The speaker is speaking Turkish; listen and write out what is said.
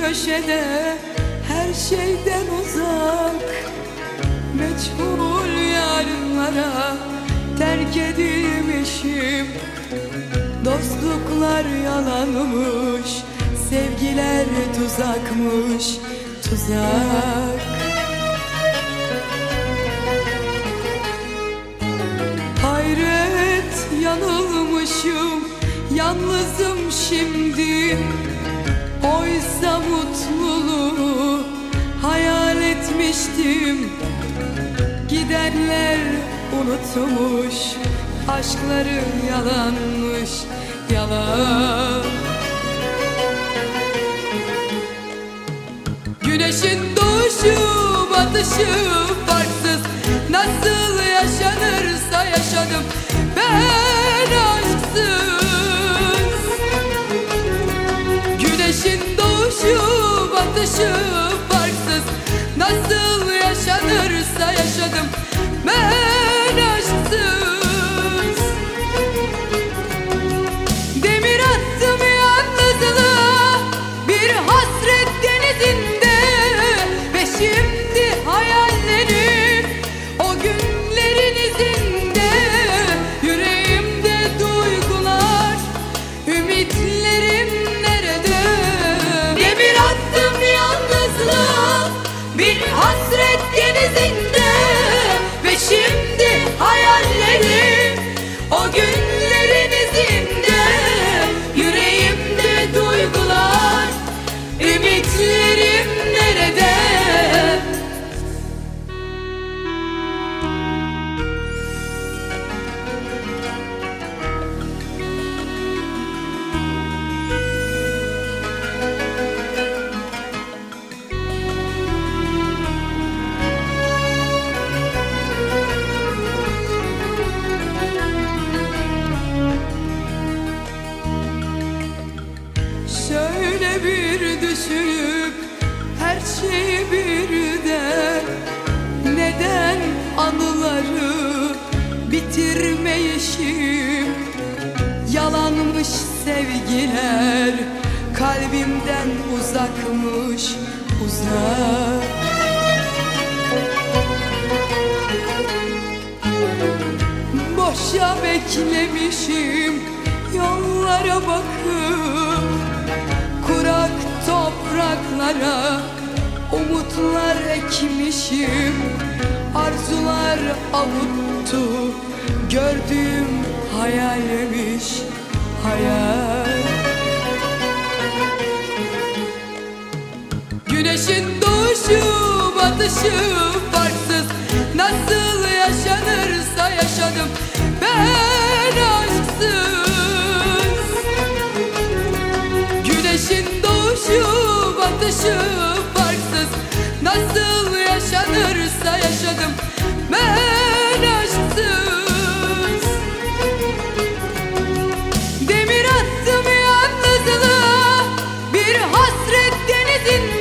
köşede her şeyden uzak. Meçhul yarınlara terk edilmişim. Dostluklar yalanmış, sevgiler tuzakmış, tuzak. Hayret yanılmışım, yalnızım şimdi Oysa mutluluğu hayal etmiştim. Gidenler unutmuş Aşkları yalanmış Yalan. Güneşin doğuşu batışı Güneşin doğuşu batışı farksız. Nasıl yaşanırsa yaşadım. Ben hasret şeyi birden Neden anıları bitirmeyişim? Yalanmış sevgiler kalbimden uzakmış uzak. Boşa beklemişim yollara bakıp Kurak topraklara ekmişim Arzular avuttu gördüğüm hayalmiş hayal. Güneşin doğuşu batışı farksız. Nasıl yaşanırsa yaşadım ben aşksız. Güneşin doğuşu batışı hasret denizin